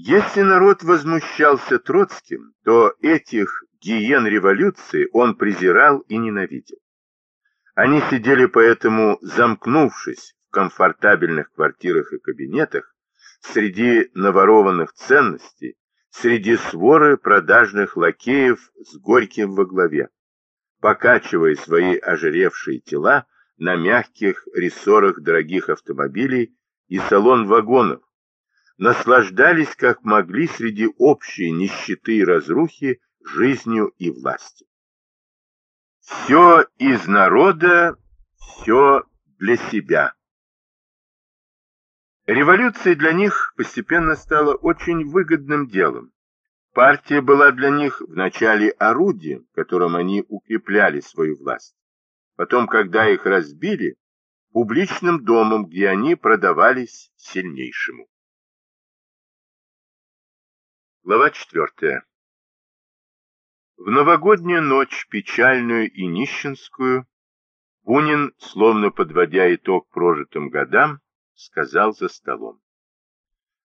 Если народ возмущался Троцким, то этих гиен революции он презирал и ненавидел. Они сидели поэтому, замкнувшись в комфортабельных квартирах и кабинетах, среди наворованных ценностей, среди своры продажных лакеев с Горьким во главе, покачивая свои ожиревшие тела на мягких рессорах дорогих автомобилей и салон вагонов, наслаждались как могли среди общей нищеты и разрухи жизнью и властью. Все из народа, все для себя. Революция для них постепенно стала очень выгодным делом. Партия была для них вначале орудием, которым они укрепляли свою власть. Потом, когда их разбили, публичным домом, где они продавались сильнейшему. Глава четвертая. В новогоднюю ночь, печальную и нищенскую, Бунин, словно подводя итог прожитым годам, сказал за столом.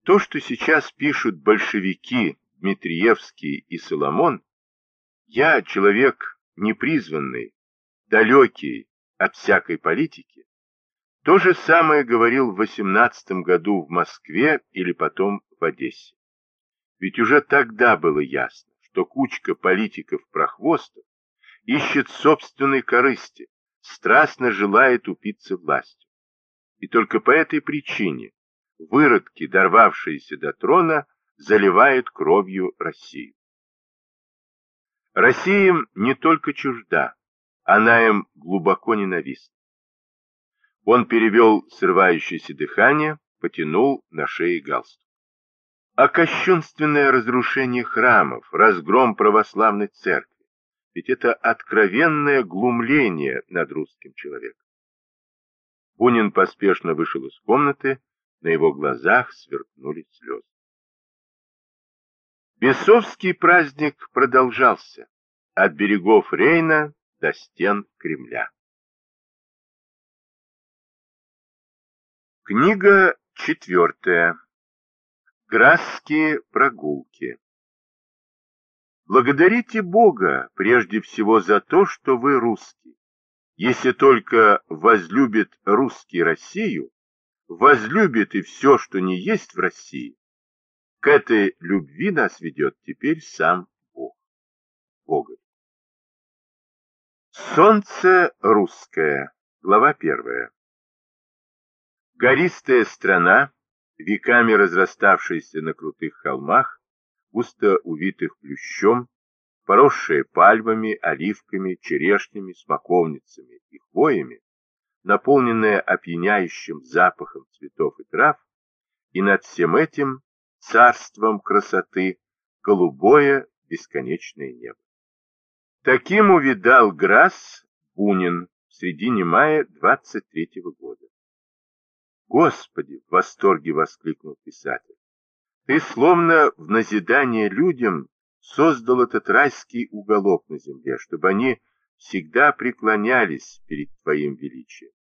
То, что сейчас пишут большевики Дмитриевский и Соломон, я, человек непризванный, далекий от всякой политики, то же самое говорил в 18 году в Москве или потом в Одессе. Ведь уже тогда было ясно, что кучка политиков-прохвостов ищет собственной корысти, страстно желает упиться властью. И только по этой причине выродки, дорвавшиеся до трона, заливают кровью Россию. Россия им не только чужда, она им глубоко ненавистна. Он перевел срывающееся дыхание, потянул на шее галстук а кощунственное разрушение храмов, разгром православной церкви. Ведь это откровенное глумление над русским человеком. Бунин поспешно вышел из комнаты, на его глазах сверкнули слезы. Бесовский праздник продолжался от берегов Рейна до стен Кремля. Книга четвертая. Грасские прогулки. Благодарите Бога прежде всего за то, что вы русский. Если только возлюбит русский Россию, возлюбит и все, что не есть в России. К этой любви нас ведет теперь сам Бог. Бога. Солнце русское. Глава первая. Гористая страна, веками разраставшаяся на крутых холмах, густо увитых плющом, поросшая пальмами, оливками, черешнями, смоковницами и хвоями, наполненная опьяняющим запахом цветов и трав, и над всем этим царством красоты голубое бесконечное небо. Таким увидал Грасс Бунин в середине мая 23 -го года. Господи, в восторге воскликнул писатель. Ты словно в назидание людям создал этот райский уголок на земле, чтобы они всегда преклонялись перед твоим величием.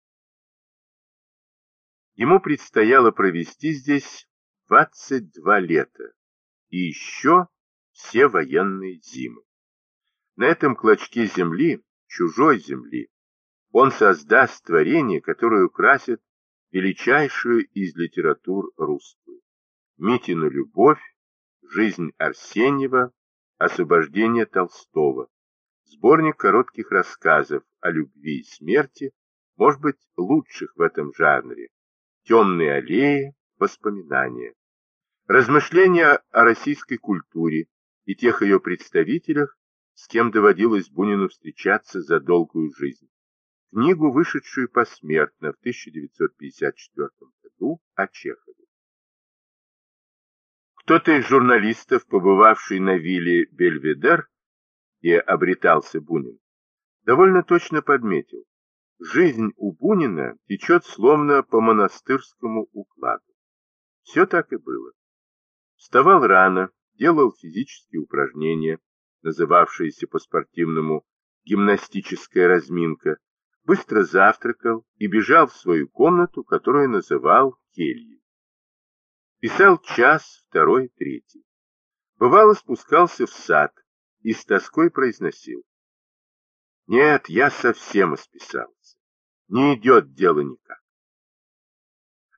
Ему предстояло провести здесь 22 лета и еще все военные зимы. На этом клочке земли, чужой земли, он создаст творение, которое украсит величайшую из литератур русскую. Митину любовь, жизнь Арсеньева, освобождение Толстого. Сборник коротких рассказов о любви и смерти, может быть, лучших в этом жанре. Темные аллеи, воспоминания. Размышления о российской культуре и тех ее представителях, с кем доводилось Бунину встречаться за долгую жизнь книгу, вышедшую посмертно в 1954 году о Чехове. Кто-то из журналистов, побывавший на вилле Бельведер, где обретался Бунин, довольно точно подметил, жизнь у Бунина течет словно по монастырскому укладу. Все так и было. Вставал рано, делал физические упражнения, называвшиеся по-спортивному гимнастическая разминка, быстро завтракал и бежал в свою комнату, которую называл кельей. Писал час, второй, третий. Бывало, спускался в сад и с тоской произносил. Нет, я совсем исписался. Не идет дело никак.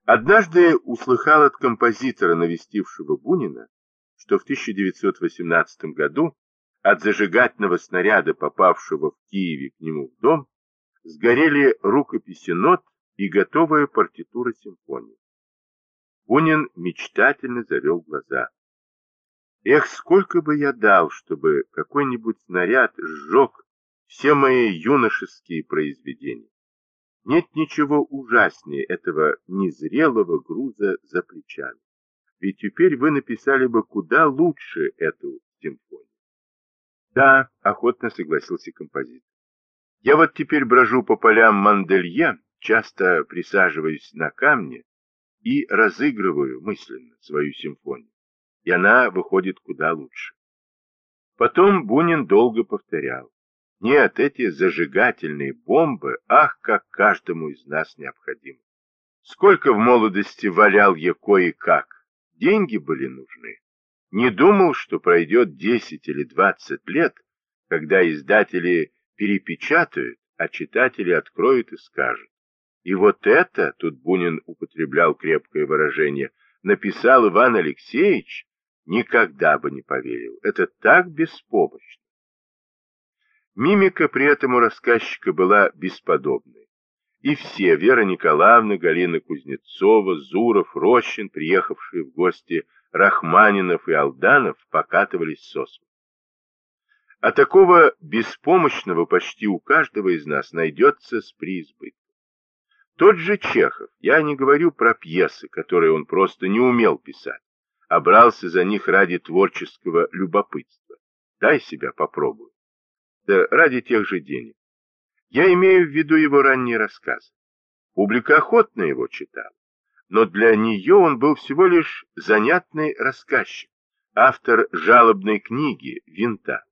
Однажды услыхал от композитора, навестившего Бунина, что в 1918 году от зажигательного снаряда, попавшего в Киеве к нему в дом, сгорели рукописи нот и готовая партитура симфонии. Бунин мечтательно завел глаза. Эх, сколько бы я дал, чтобы какой-нибудь снаряд сжег все мои юношеские произведения. Нет ничего ужаснее этого незрелого груза за плечами. Ведь теперь вы написали бы куда лучше эту симфонию. Да, охотно согласился композитор. Я вот теперь брожу по полям Манделье, часто присаживаюсь на камне и разыгрываю мысленно свою симфонию. И она выходит куда лучше. Потом Бунин долго повторял. Нет, эти зажигательные бомбы, ах, как каждому из нас необходимы. Сколько в молодости валял я кое-как. Деньги были нужны. Не думал, что пройдет 10 или 20 лет, когда издатели перепечатают, а читатели откроют и скажут. И вот это, тут Бунин употреблял крепкое выражение, написал Иван Алексеевич, никогда бы не поверил. Это так беспомощно. Мимика при этом у рассказчика была бесподобной. И все, Вера Николаевна, Галина Кузнецова, Зуров, Рощин, приехавшие в гости Рахманинов и Алданов, покатывались со смеху. А такого беспомощного почти у каждого из нас найдется с преизбытком. Тот же Чехов, я не говорю про пьесы, которые он просто не умел писать, а брался за них ради творческого любопытства. Дай себя попробую да ради тех же денег. Я имею в виду его ранние рассказы. Публика охотно его читала, но для нее он был всего лишь занятный рассказчик, автор жалобной книги «Винта».